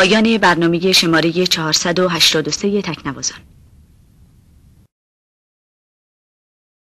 پایان برنامه شماره 483 تکنوازان.